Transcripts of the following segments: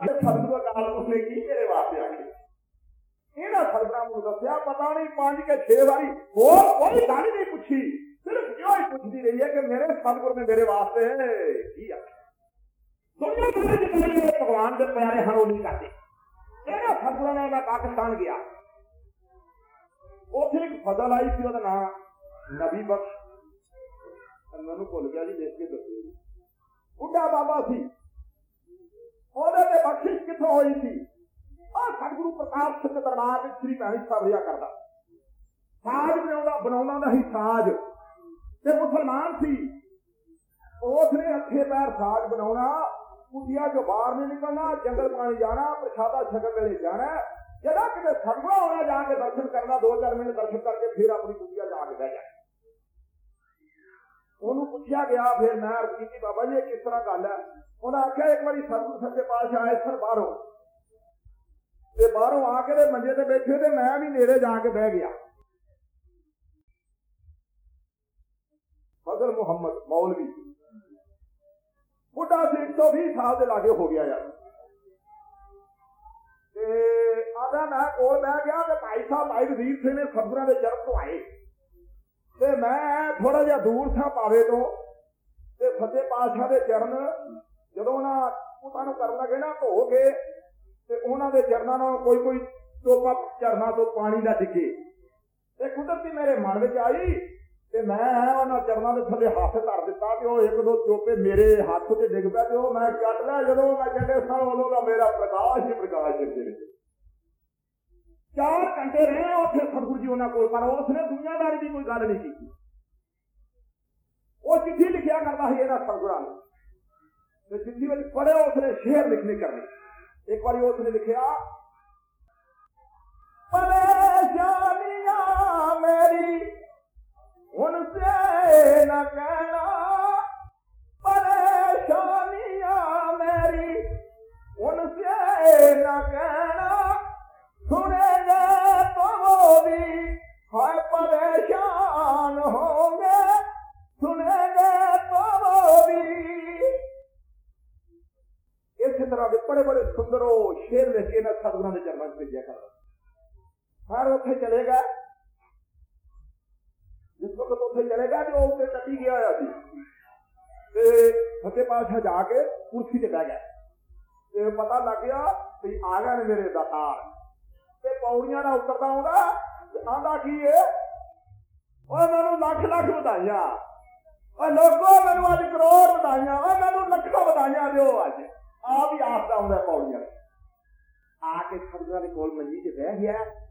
ਤੇ ਸਤਿਗੁਰੂ ਅਕਾਲ ਪੁਰਖ ਨੇ ਕੀ ਤੇਰੇ ਵਾਸਤੇ ਆਖੇ ਇਹਨਾਂ ਸਤਿਗੁਰਾਂ ਨੂੰ ਦੱਸਿਆ? ਪਤਾ ਨਹੀਂ, ਪੰਜ ਕੇ 6 ਵਾਰੀ ਹੋਰ ਕੋਈ ਗੱਲ ਨਹੀਂ ਪੁੱਛੀ। ਸਿਰਫ ਇਹੋ ਹੀ ਪੁੱਛਦੀ ਰਹੀ ਹੈ ਕਿ ਮੇਰੇ ਸਤਿਗੁਰ ਨੇ ਮੇਰੇ ਵਾਸਤੇ ਕੀ ਆਖਿਆ? ਦੁਨੀਆ ਦੇ ਜਿਹੜੇ ਭਗਵਾਨ ਦੇ ਪਿਆਰੇ ਹਨ, ਉਹ ਨਹੀਂ ਕਰਦੇ। ਇਹਨਾਂ ਫਸਲਾਂ ਨਾਲ ਮੈਂ ਪਾਕਿਸਤਾਨ ਗਿਆ, ਉੱਥੇ ਇੱਕ ਫਸਲ ਆਈ ਸੀ, ਉਹਦਾ ਨਾਮ ਨਬੀ ਬਖਸ਼। ਮੈਨੂੰ ਭੁੱਲ ਗਿਆ ਜੀ, ਦੇਖ ਕੇ ਦੱਸਿਓ ਬੁੱਢਾ ਬਾਬਾ ਸੀ। ਉਹਦੇ ਤੇ ਬਖਸ਼ਿਸ਼ ਕਿੱਥੋਂ ਹੋਈ ਸੀ? ਆ ਸਤਿਗੁਰੂ ਪ੍ਰਤਾਪ ਸਿੰਘ ਦਰਬਾਰ ਵਿੱਚ ਸ੍ਰੀ ਭੈਣੀ ਸਾਹਿਬ ਰਿਹਾ ਕਰਦਾ। ਸਾਜ ਬਣਾਉਂਦਾ ਬਣਾਉਂਦਾ ਦਾ ਹੀ ਸਾਜ। ਤੇ ਮੁਸਲਮਾਨ ਸੀ। ਉਸ ਨੇ ਅੱਖੇ ਪੈਰ ਸਾਜ ਬਣਾਉਣਾ ਕੁੜੀਆਂ ਜੋ ਬਾਹਰ ਨਹੀਂ ਨਿਕਲਣਾ, ਜੰਗਲ ਪਾਣੀ ਜਾਣਾ, ਪ੍ਰਸ਼ਾਦਾ ਛਕਣ ਵੇਲੇ ਜਾਣਾ ਜਿਹੜਾ ਕਿਤੇ ਸਤਿਗੁਰਾਂ ਹੋਣਾ ਜਾ ਕੇ ਦਰਸ਼ਨ ਕਰਨਾ, ਦੋ ਚਾਰ ਮਿੰਟ ਦਰਸ਼ਨ ਕਰਕੇ ਫਿਰ ਆਪਣੀ ਕੁੜੀਆਂ ਜਾ ਕੇ ਬਹਿ ਜਾ ਉਹਨੂੰ ਪੁੱਛਿਆ ਗਿਆ, ਫਿਰ ਮੈਂ ਅਰਜ਼ ਕੀਤੀ ਬਾਬਾ ਜੀ, ਇਹ ਕਿਸ ਤਰ੍ਹਾਂ ਗੱਲ ਹੈ? ਉਹਨਾਂ ਆਖਿਆ, ਇੱਕ ਵਾਰੀ ਸਤਿਗੁਰੂ ਸੱਚੇ ਪਾਤਸ਼ਾਹ ਆਏ ਸਰ ਬਾਹਰੋਂ। ਤੇ ਬਾਹਰੋਂ ਆ ਕੇ ਤੇ ਮੰਜੇ ਤੇ ਬੈਠੇ ਤੇ ਮੈਂ ਵੀ ਨੇੜੇ ਜਾ ਕੇ ਬਹਿ ਗਿਆ। ਫਜ਼ਲ ਮੁਹੰਮਦ ਮੌਲਵੀ। ਬੁੱਢਾ ਸੀ 120 ਸਾਲ ਦੇ ਲਾਗੇ ਹੋ ਗਿਆ ਯਾਰ। ਤੇ ਆਦਾ ਮੈਂ ਕੋਲ ਬਹਿ ਗਿਆ ਤੇ ਭਾਈ ਸਾਹਿਬ, ਭਾਈ ਵਜ਼ੀਰ ਸਿੰਘ ਨੇ ਸਤਿਗੁਰਾਂ ਦੇ ਜਰਨ ਤੋਂ ਆਏ। ਤੇ ਮੈਂ ਥੋੜਾ ਜਿਹਾ ਦੂਰ ਥਾਂ ਪਾਵੇ ਤੋਂ ਤੇ ਫਤਿਹ ਪਾਤਸ਼ਾਹ ਦੇ ਚਰਨ ਜਦੋਂ ਉਹਨਾਂ ਉਹਨਾਂ ਨੂੰ ਕਰਨ ਲੱਗੇ ਨਾ ਧੋ ਕੇ ਤੇ ਉਹਨਾਂ ਦੇ ਚਰਨਾਂ ਨਾਲ ਕੋਈ ਕੋਈ ਟੋਪਾ ਚਰਨਾਂ ਤੋਂ ਪਾਣੀ ਦਾ ਡਿੱਗੇ। ਤੇ ਕੁਦਰਤੀ ਮੇਰੇ ਮਨ ਵਿੱਚ ਆਈ ਤੇ ਮੈਂ ਉਹਨਾਂ ਚਰਨਾਂ ਦੇ ਥੱਲੇ ਹੱਥ ਧਰ ਦਿੱਤਾ ਕਿ ਉਹ ਇੱਕ ਦੋ ਟੋਪੇ ਮੇਰੇ ਹੱਥ ਤੇ ਡਿੱਗ ਪਿਆ ਤੇ ਉਹ ਮੈਂ ਕੱਟ ਲਿਆ। ਜਦੋਂ ਮੈਂ ਕਹਿੰਦੇ ਸਾਂ, ਉਦੋਂ ਦਾ ਮੇਰਾ ਪ੍ਰਕਾਸ਼ ਹੀ ਪ੍ਰਕਾਸ਼ ਹੈ ਵਿੱਚ ਚਾਰ ਘੰਟੇ ਰਹੇ ਉੱਥੇ ਸਤਿਗੁਰੂ ਜੀ ਉਹਨਾਂ ਕੋਲ, ਪਰ ਉਸਨੇ ਦੁਨੀਆਦਾਰੀ ਦੀ ਕੋਈ ਗੱਲ ਨਹੀਂ ਕੀਤੀ। ਉਹ ਚਿੱਠੀ ਲਿਖਿਆ ਕਰਦਾ ਸੀ ਇਹਦਾ ਸਤਿਗੁਰਾਂ ਨੂੰ। ਤੇ ਚਿੱਠੀ ਵਿੱਚ ਪੜਿਆ ਉਸਨੇ ਸ਼ੇਰ ਲਿਖਣੇ ਕਰਨੇ। ਇੱਕ ਵਾਰੀ ਉਸਨੇ ਲਿਖਿਆ, ਪਰੇਸ਼ਾਨੀਆਂ ਮੇਰੀ, ਹੁਣ ਸੇ ਨਾ ਕਹਿਣਾ ਹਰ ਉੱਥੇ ਚਲੇਗਾ। ਜਿਸ ਵਕਤ ਉੱਥੇ ਚਲੇਗਾ ਤੇ ਉਹ ਉੱਤੇ ਟੱਟੀ ਗਿਆ ਹੋਇਆ ਸੀ। ਤੇ ਫਤਿਹ ਪਾਤਸ਼ਾਹ ਜਾ ਕੇ ਕੁਰਸੀ ਤੇ ਬਹਿ ਗਿਆ। ਤੇ ਪਤਾ ਲੱਗ ਗਿਆ ਵੀ ਆ ਗਏ ਮੇਰੇ ਦਾਤਾਰ ਤੇ ਪੌੜੀਆਂ ਦਾ ਉਤਰਦਾ ਆਉਂਦਾ ਆਂਦਾ ਕੀ ਏ? ਓਏ ਮੈਨੂੰ ਲੱਖ ਲੱਖ ਵਧਾਈਆਂ। ਓਏ ਲੋਕੋ, ਮੈਨੂੰ ਅੱਜ ਕਰੋੜ ਵਧਾਈਆਂ। ਓਏ ਮੈਨੂੰ ਲੱਖਾਂ ਵਧਾਈਆਂ ਦਿਓ ਅੱਜ। ਆ ਵੀ ਆਸਦਾ ਆਉਂਦਾ ਪੌੜੀਆਂ ਆ ਕੇ ਸਤਿਗੁਰਾਂ ਦੇ ਕੋਲ ਮੰਜੀ 'ਚ ਬਹਿ ਗਿਆ।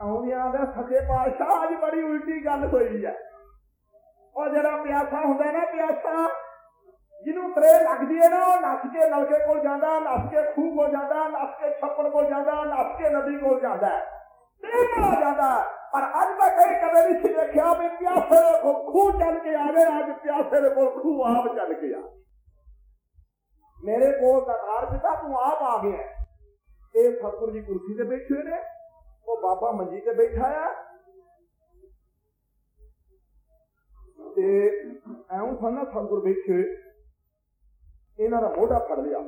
ਆਉਂਦਿਆਂ ਦਾ ਸੱਚੇ ਪਾਤਸ਼ਾਹ ਅੱਜ ਬੜੀ ਉਲਟੀ ਗੱਲ ਹੋਈ ਹੈ। ਉਹ ਜਿਹੜਾ ਪਿਆਸਾ ਹੁੰਦਾ ਨਾ ਪਿਆਸਾ, ਜਿਹਨੂੰ ਤਰੇ ਲੱਗਦੀ ਹੈ ਨਾ, ਉਹ ਨੱਸ ਕੇ ਨਲਕੇ ਕੋਲ ਜਾਂਦਾ, ਨੱਸ ਕੇ ਖੂਹ ਕੋਲ ਜਾਂਦਾ, ਨੱਸ ਕੇ ਛੱਪੜ ਕੋਲ ਜਾਂਦਾ, ਨੱਸ ਕੇ ਨਦੀ ਕੋਲ ਜਾਂਦਾ ਤੇਰਾ ਜਾਂਦਾ ਪਰ ਅੱਜ ਮੈਂ ਇਹ ਕਦੇ ਨਹੀਂ ਸੀ ਦੇਖਿਆ ਵੀ ਪਿਆਸੇ ਦੇ ਕੋਲ ਖੂਹ ਚੱਲ ਕੇ ਆਵੇ, ਅੱਜ ਪਿਆਸੇ ਦੇ ਕੋਲ ਖੂਹ ਆਪ ਚੱਲ ਕੇ ਆ। ਮੇਰੇ ਕੋਲ ਦਰਬਾਰ ਪਿਤਾ, ਤੂੰ ਆਪ ਆ ਗਿਆ ਇਹ ਸਤਿਗੁਰੂ ਜੀ ਕੁਰਸੀ ਤੇ ਬੈਠੇ ਨੇ। ਉਹ ਬਾਬਾ ਮੰਜੀ ਤੇ ਬੈਠਾ ਆ ਤੇ ਐਉਂ ਸੰਨਾ ਸਤਿਗੁਰ ਬੈਠੇ ਇਹਨਾਂ ਦਾ ਮੋਢਾ ਫੜ ਲਿਆ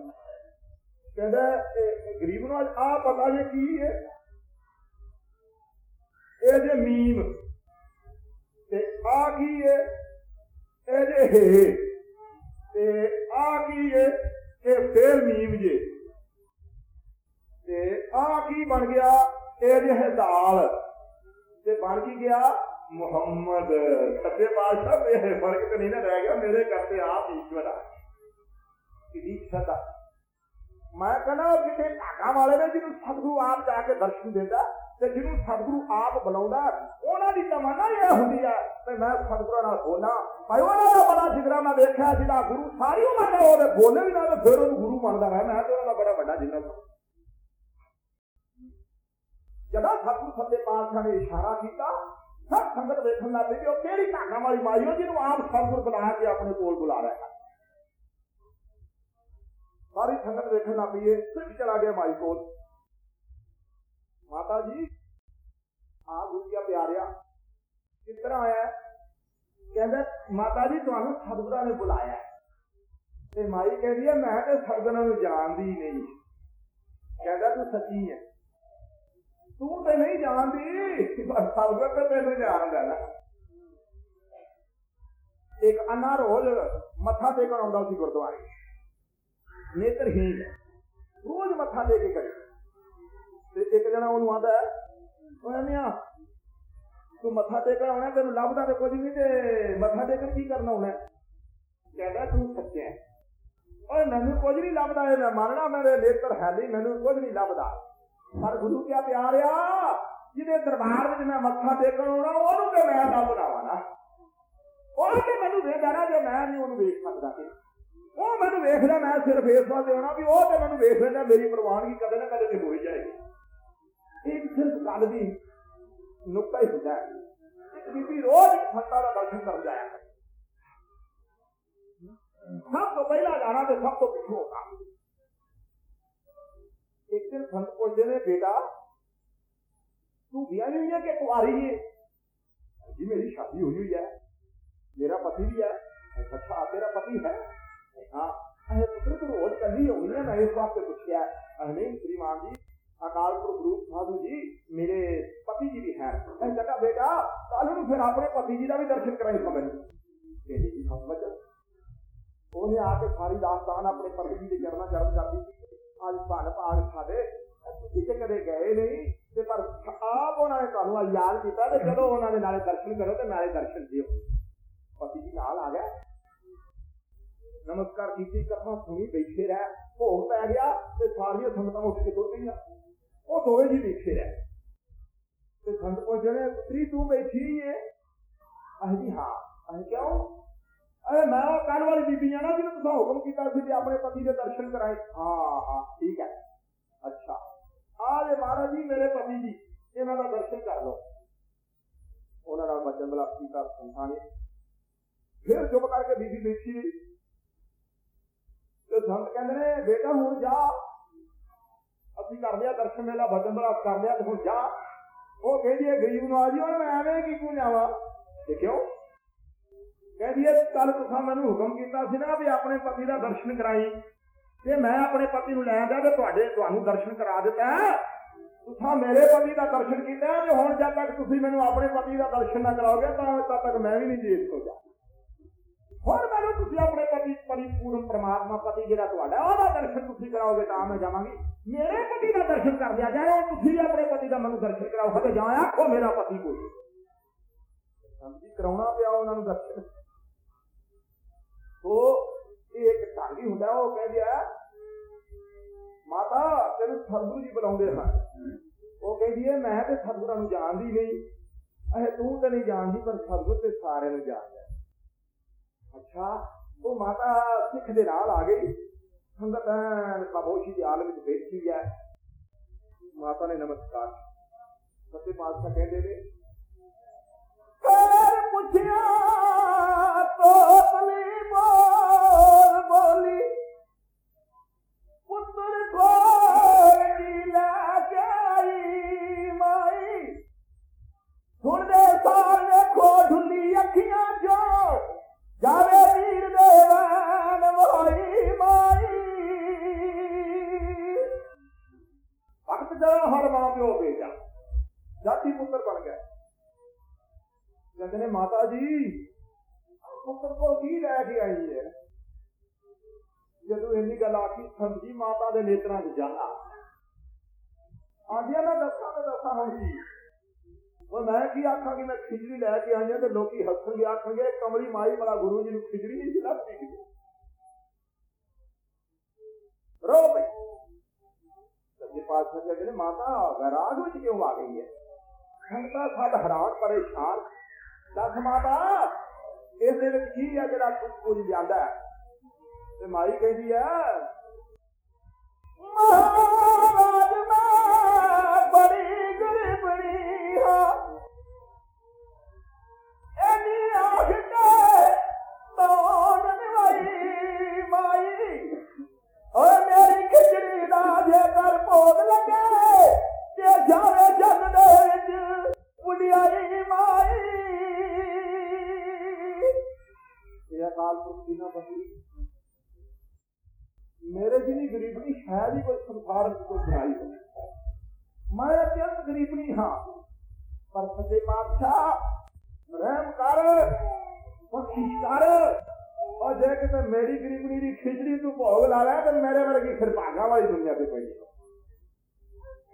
ਕਹਿੰਦਾ ਇਹ ਗਰੀਬ ਨੂੰ ਅੱਜ ਆ ਪਤਾ ਜੇ ਕੀ ਹੈ ਇਹ ਜੇ ਮੀਮ ਤੇ ਆ ਕੀ ਹੈ ਇਹ ਜੇ ਹੇ ਤੇ ਆ ਕੀ ਹੈ ਇਹ ਫੇਰ ਮੀਮ ਜੇ ਤੇ ਆ ਕੀ ਬਣ ਗਿਆ ਇਹ ਜੇ ਹੈ ਤੇ ਬਣ ਕੀ ਗਿਆ? ਮੁਹੰਮਦ। ਸੱਚੇ ਪਾਤਸ਼ਾਹ ਇਹ ਫ਼ਰਕ ਤੇ ਨਹੀਂ ਨਾ ਰਹਿ ਗਿਆ, ਮੇਰੇ ਕਰਤੇ ਆਪ ਈਸ਼ਵਰ ਆ ਕਿਦੀ ਸਦਾ। ਮੈਂ ਕਹਿੰਦਾ ਕਿਤੇ ਭਾਗਾ ਵਾਲੇ ਨੇ ਜਿਹਨੂੰ ਸਤਿਗੁਰੂ ਆਪ ਜਾ ਕੇ ਦਰਸ਼ਨ ਦਿੰਦਾ ਤੇ ਜਿਹਨੂੰ ਸਤਿਗੁਰੂ ਆਪ ਬੁਲਾਉਂਦਾ, ਉਹਨਾਂ ਦੀ ਤਮੰਨਾ ਇਹ ਹੁੰਦੀ ਹੈ ਤੇ ਮੈਂ ਸਤਿਗੁਰਾਂ ਨਾਲ ਬੋਲਾਂ। ਭਾਈ, ਉਹਨਾਂ ਦਾ ਬੜਾ ਜਿਗਰਾ ਮੈਂ ਵੇਖਿਆ ਜਿਹੜਾ ਗੁਰੂ, ਸਾਰੀ ਉਮਰ ਦਾ ਉਹਦੇ ਬੋਲੇ ਵੀ ਨਾ ਤੇ ਫਿਰ ਉਹਨੂੰ ਗੁਰੂ ਮੰਨਦਾ ਰਿਹਾ। ਮੈਂ ਤੇ ਉਹਨਾਂ ਦਾ ਬੜਾ ਵੱਡਾ ਜਿਗਰਾ ਜਦੋਂ ਸਤਿਗੁਰੂ ਸੱਚੇ ਪਾਤਸ਼ਾਹ ਨੇ ਇਸ਼ਾਰਾ ਕੀਤਾ, ਸਭ ਸੰਗਤ ਵੇਖਣ ਲੱਗ ਪਈ ਕਿ ਉਹ ਕਿਹੜੀ ਧਾਗਾ ਵਾਲੀ ਮਾਈ ਹੋ ਜਿਹਨੂੰ ਆਪ ਸਤਿਗੁਰ ਬੁਲਾ ਕੇ ਆਪਣੇ ਕੋਲ ਬੁਲਾ ਰਿਹਾ ਹੈ। ਸਾਰੀ ਸੰਗਤ ਵੇਖਣ ਲੱਗ ਪਈ, ਇਹ ਸਿੱਖ ਚਲਾ ਗਿਆ ਮਾਈ ਕੋਲ। ਮਾਤਾ ਜੀ ਆ ਗੁੱਜਿਆ ਪਿਆਰਿਆ, ਕਿਸ ਤਰ੍ਹਾਂ ਆਇਆ? ਹੈ? ਕਹਿੰਦਾ, ਮਾਤਾ ਜੀ, ਤੁਹਾਨੂੰ ਸਤਿਗੁਰਾਂ ਨੇ ਬੁਲਾਇਆ ਤੇ ਮਾਈ ਕਹਿੰਦੀ ਹੈ, ਮੈਂ ਤੇ ਸਤਿਗੁਰਾਂ ਨੂੰ ਜਾਣਦੀ ਨਹੀਂ। ਕਹਿੰਦਾ, ਤੂੰ ਸੱਚੀ ਹੈ। ਤੂੰ ਤੇ ਨਹੀਂ ਜਾਣਦੀ, ਪਰ ਸਰਬਤ ਤੇ ਤੈਨੂੰ ਜਾਣਦਾ ਨਾ ਇੱਕ ਅੰਨਾ ਰੋਜ਼ ਮੱਥਾ ਟੇਕਣ ਆਉਂਦਾ ਸੀ ਗੁਰਦੁਆਰੇ। ਨੇਤਰਹੀਨ ਰੋਜ਼ ਮੱਥਾ ਟੇਕ ਕੇ ਕਰੇ। ਤੇ ਇੱਕ ਜਣਾ ਉਹਨੂੰ ਆਂਦਾ ਓਏ ਮੀਆਂ ਤੂੰ ਮੱਥਾ ਟੇਕਣ ਆਉਣਾ, ਤੈਨੂੰ ਲੱਭਦਾ ਤੇ ਕੁਝ ਨਹੀਂ ਤੇ ਮੱਥਾ ਟੇਕਣ ਕੀ ਕਰਨਾ ਆਉਣਾ ਕਹਿੰਦਾ, ਤੂੰ ਸੱਚਾ ਹੈ। ਓਏ, ਮੈਨੂੰ ਕੁਝ ਨਹੀਂ ਲੱਭਦਾ, ਇਹ ਮੈਂ ਮੰਨਣਾ, ਮੇਰੇ ਨੇਤਰ ਹੈ ਨਹੀਂ, ਮੈਨੂੰ ਕੁਝ ਨਹੀਂ ਲੱਭਦਾ। ਪਰ ਗੁਰੂ ਕਿਆ ਪਿਆਰ ਜਿਹਦੇ ਦਰਬਾਰ ਵਿੱਚ ਮੈਂ ਮੱਥਾ ਟੇਕਣ ਆਉਣਾ, ਉਹਨੂੰ ਤੇ ਮੈਂ ਲੱਭ ਬਣਾਵਾਂ ਨਾ। ਉਹ ਤੇ ਮੈਨੂੰ ਵੇਖਦਾ ਨਾ ਜੇ ਮੈਂ ਨਹੀਂ ਉਹਨੂੰ ਵੇਖ ਸਕਦਾ ਤੇ ਉਹ ਮੈਨੂੰ ਵੇਖਦਾ, ਮੈਂ ਸਿਰਫ ਇਸ ਵਾਸਤੇ ਹੋਣਾ ਵੀ ਉਹ ਤੇ ਮੈਨੂੰ ਵੇਖ ਲੈਂਦਾ, ਮੇਰੀ ਪ੍ਰਵਾਨਗੀ ਕਦੇ ਨਾ ਕਦੇ ਤੇ ਹੋ ਜਾਏਗੀ। ਇਹ ਸਿਰਫ ਗੱਲ ਦੀ ਨੁਕਤਾ ਹੀ ਹੁੰਦਾ ਹੈ। ਬੀਬੀ ਰੋਜ਼ ਫੱਟਾ ਦਾ ਦਰਸ਼ਨ ਕਰਨ ਜਾਇਆ ਸਭ ਤੋਂ ਪਹਿਲਾਂ ਜਾਣਾ ਤੇ ਸਭ ਤੋਂ ਪਿੱਛੋਂ ਹੋਣਾ ਇੱਕ ਦਿਨ ਸੰਤ ਪੁੱਛਦੇ ਨੇ ਬੇਟਾ ਤੂੰ ਵਿਆਹ ਨਹੀਂ ਹੋਈ ਹੈ ਕਿ ਕੁਆਰੀ ਹੈ ਜੀ ਮੇਰੀ ਸ਼ਾਦੀ ਹੋਈ ਹੋਈ ਹੈ ਮੇਰਾ ਪਤੀ ਵੀ ਹੈ ਅੱਛਾ ਤੇਰਾ ਪਤੀ ਹੈ ਹਾਂ ਇਹ ਪੁੱਤਰ ਤੂੰ ਰੋਜ਼ ਕੱਲੀ ਹੋਈ ਹੈ ਮੈਂ ਇਸ ਵਾਸਤੇ ਪੁੱਛਿਆ ਅਹ ਨਹੀਂ ਸ਼੍ਰੀਮਾਨ ਜੀ ਅਕਾਲ ਪੁਰਖ ਰੂਪ ਸਾਧੂ ਜੀ ਮੇਰੇ ਪਤੀ ਜੀ ਵੀ ਹੈ ਮੈਂ ਕਹਿੰਦਾ ਬੇਟਾ ਕੱਲ ਨੂੰ ਫਿਰ ਆਪਣੇ ਪਤੀ ਜੀ ਦਾ ਵੀ ਦਰਸ਼ਨ ਕਰਾਈ ਸਭ ਨੂੰ ਕਹਿੰਦੀ ਜੀ ਸਮਝ ਉਹਨੇ ਆ ਕੇ ਸਾਰੀ ਦਾਸਤਾਨ ਆਪਣੇ ਪਤੀ ਜੀ ਦੇ ਚਰਨਾਂ ਚਰਨ ਭਾਗ ਸਾਡੇ। ਤੁਸੀਂ ਤੇ ਕਦੇ ਗਏ ਨਹੀਂ, ਤੇ ਪਰ ਆਪ ਉਹਨਾਂ ਨੇ ਤੁਹਾਨੂੰ ਅੱਜ ਯਾਦ ਕੀਤਾ ਤੇ ਚਲੋ ਉਹਨਾਂ ਦੇ ਨਾਲੇ ਦਰਸ਼ਨ ਕਰੋ ਤੇ ਨਾਲੇ ਦਰਸ਼ਨ ਦਿਓ। ਪਤੀ ਜੀ ਨਾਲ ਆ ਗਏ ਨਮਸਕਾਰ ਕੀਤੀ, ਕਥਾ ਸੁਣੀ, ਬੈਠੇ ਰਹਿ। ਭੋਗ ਪੈ ਗਿਆ ਤੇ ਸਾਰੀਆਂ ਸੰਗਤਾਂ ਉੱਠ ਕੇ ਤੁਰ ਗਈਆਂ ਉਹ ਦੋਵੇਂ ਜੀ ਬੈਠੇ ਰਹਿ। ਤੇ ਸੰਤ ਪੁੱਛਦੇ ਨੇ ਪੁੱਤਰੀ ਤੂੰ ਬੈਠੀ ਏ? ਅਸੀਂ ਜੀ, ਹਾਂ। ਅਸੀਂ ਕਿਉਂ? ਅਰੇ ਮੈਂ ਉਹ ਕੱਲ ਵਾਲੀ ਬੀਬੀ ਆ ਨਾ ਜਿਹਨੂੰ ਤੁਸੀਂ ਹੁਕਮ ਕੀਤਾ ਸੀ ਵੀ ਆਪਣੇ ਪਤੀ ਦੇ ਦਰਸ਼ਨ ਕਰਾਏ ਹਾਂ ਹਾਂ ਠੀਕ ਹੈ ਅੱਛਾ ਆ ਜੇ ਮਹਾਰਾਜ ਜੀ ਮੇਰੇ ਪਤੀ ਜੀ ਇਹਨਾਂ ਦਾ ਦਰਸ਼ਨ ਕਰ ਲਓ ਉਹਨਾਂ ਨਾਲ ਬਚਨ ਬਲਾ ਕੀਤਾ ਸੰਤਾਂ ਨੇ ਫਿਰ ਚੁੱਪ ਕਰਕੇ ਬੀਬੀ ਬੈਠੀ ਰਹੀ ਤੇ ਸੰਤ ਕਹਿੰਦੇ ਨੇ ਬੇਟਾ ਹੁਣ ਜਾ ਅਸੀਂ ਕਰ ਲਿਆ ਦਰਸ਼ਨ ਮੇਲਾ ਬਚਨ ਬਲਾ ਕਰ ਲਿਆ ਤੇ ਹੁਣ ਜਾ ਉਹ ਕਹਿੰਦੀ ਹੈ ਗਰੀਬ ਨੂੰ ਆ ਜੀ ਹੁਣ ਮੈਂ ਐਵੇਂ ਕੀ ਕਿਉਂ ਜਾਵਾਂ ਤੇ ਕਿਉਂ ਕਹਿੰਦੀ ਹੈ ਕੱਲ ਤੁਸੀਂ ਮੈਨੂੰ ਹੁਕਮ ਕੀਤਾ ਸੀ ਨਾ ਵੀ ਆਪਣੇ ਪਤੀ ਦਾ ਦਰਸ਼ਨ ਕਰਾਈ। ਤੇ ਮੈਂ ਆਪਣੇ ਪਤੀ ਨੂੰ ਲੈ ਗਿਆ ਤੇ ਤੁਹਾਡੇ, ਤੁਹਾਨੂੰ ਦਰਸ਼ਨ ਕਰਾ ਦਿੱਤਾ। ਤੁਸੀਂ ਮੇਰੇ ਪਤੀ ਦਾ ਦਰਸ਼ਨ ਕੀਤਾ ਤੇ ਹੁਣ ਜਦ ਤੱਕ ਤੁਸੀਂ ਮੈਨੂੰ ਆਪਣੇ ਪਤੀ ਦਾ ਦਰਸ਼ਨ ਨਾ ਕਰਾਓਗੇ, ਤਾਂ ਤਦ ਤੱਕ ਮੈਂ ਵੀ ਨਹੀਂ ਜੀ ਇੱਥੋਂ ਜਾ ਹੁਣ ਮੈਨੂੰ ਤੁਸੀਂ ਆਪਣੇ ਪਤੀ ਪਰਿਪੂਰਨ ਪ੍ਰਮਾਤਮਾ ਪਤੀ ਜਿਹੜਾ ਤੁਹਾਡਾ, ਉਹਦਾ ਦਰਸ਼ਨ ਤੁਸੀਂ ਕਰਾਓਗੇ ਤਾਂ ਮੈਂ ਜਾਵਾਂਗੀ। ਮੇਰੇ ਪਤੀ ਦਾ ਦਰਸ਼ਨ ਕਰ ਲਿਆ ਜਾਏ, ਉਹ ਤੁਸੀਂ ਆਪਣੇ ਪਤੀ ਦਾ ਮੈਨੂੰ ਦਰਸ਼ਨ ਕਰਾਓ। ਹਤੇ ਜਾਇਆ ਆਖੋ ਮੇਰਾ ਪਤੀ ਕੋਈ ਸਮਝੀ ਕਰਾਉਣਾ ਪਿਆ ਉਹਨਾਂ ਨੂੰ ਦਰਸ਼ਨ। ਉਹ ਇਹ ਇੱਕ ਢੰਗ ਹੀ ਹੁੰਦਾ, ਉਹ ਕਹਿੰਦੇ ਆ, ਮਾਤਾ, ਤੈਨੂੰ ਸਤਿਗੁਰੂ ਜੀ ਬੁਲਾਉਂਦੇ ਹਨ। ਉਹ ਕਹਿੰਦੀ ਹੈ, ਮੈਂ ਤੇ ਸਤਿਗੁਰਾਂ ਨੂੰ ਜਾਣਦੀ ਨਹੀਂ। ਅਹੇ ਤੂੰ ਤਾਂ ਨਹੀਂ ਜਾਣਦੀ, ਪਰ ਸਤਿਗੁਰ ਤੇ ਸਾਰਿਆਂ ਨੂੰ ਜਾਣਦਾ ਅੱਛਾ, ਉਹ ਮਾਤਾ ਸਿੱਖ ਦੇ ਨਾਲ ਆ ਗਈ। ਸੰਗਤ ਐਨ ਖਾਮੋਸ਼ੀ ਆਲਮ ਵਿੱਚ ਬੈਠੀ ਹੈ। ਮਾਤਾ ਨੇ ਨਮਸਕਾਰ ਸੱਚੇ ਪਾਤਸ਼ਾਹ ਕਹਿੰਦੇ ਨੇ ਕਹਿੰਦੇ ਨੇ ਮਾਤਾ ਜੀ ਪੁੱਤਰ ਕੋ ਕੀ ਲੈ ਕੇ ਆਈ ਹੈ ਜਦੋਂ ਇੰਨੀ ਗੱਲ ਆਖੀ ਸਮਝੀ ਮਾਤਾ ਦੇ ਨੇਤਰਾਂ 'ਚ ਜਾਣਾ ਆਂਦੀਆਂ ਮੈਂ ਦੱਸਾਂ ਤੇ ਦੱਸਾਂ ਹੁਣ ਕੀ ਉਹ ਮੈਂ ਕੀ ਆਖਾਂਗੀ ਮੈਂ ਖਿਚੜੀ ਲੈ ਕੇ ਆਈ ਹਾਂ ਤੇ ਲੋਕੀ ਹੱਸਣਗੇ ਆਖਣਗੇ ਕਮਲੀ ਮਾਈ ਵਾਲਾ ਗੁਰੂ ਜੀ ਨੂੰ ਖਿਚੜੀ ਨਹੀਂ ਸੀ ਲੱਭਦੀ ਰੋ ਬਈ ਸੱਜੇ ਪਾਤਸ਼ਾਹ ਕਹਿੰਦੇ ਨੇ ਮਾਤਾ ਵੈਰਾਗ ਵਿੱਚ ਕਿਉਂ ਆ ਗਈ ਹੈ ਸੰਗਤਾਂ ਸਭ ਹੈਰਾਨ ਪਰੇਸ਼ਾਨ ਦੱਸ ਮਾਤਾ, ਇਸ ਦੇ ਵਿੱਚ ਕੀ ਹੈ ਜਿਹੜਾ ਕੁਝ ਕੁਝ ਜਾਂਦਾ ਤੇ ਮਾਈ ਕਹਿੰਦੀ ਹੈ ਮਹਾਰਾਜ ਇਹ ਅਕਾਲ ਪੁਰਖ ਦੀ ਹੈ ਵੀ ਕੋਈ ਸੰਸਾਰ ਵਿੱਚ ਕੋਈ ਬਣਾਈ ਹੋਈ ਮੈਂ ਅਤਿਅੰਤ ਗਰੀਬਣੀ ਹਾਂ, ਪਰ ਸੱਚੇ ਪਾਤਸ਼ਾਹ, ਰਹਿਮ ਕਰ ਬਖਸ਼ਿਸ਼ ਕਰ, ਉਹ ਜੇ ਕਿਤੇ ਮੇਰੀ ਗਰੀਬਣੀ ਦੀ ਖਿਚੜੀ ਤੂੰ ਭੋਗ ਲਾ ਲੈ, ਤੇ ਮੇਰੇ ਵਰਗੀ ਫਿਰ ਭਾਗਾ ਵਾਲੀ ਦੁਨੀਆ ਤੇ ਕੋਈ ਨਹੀਂ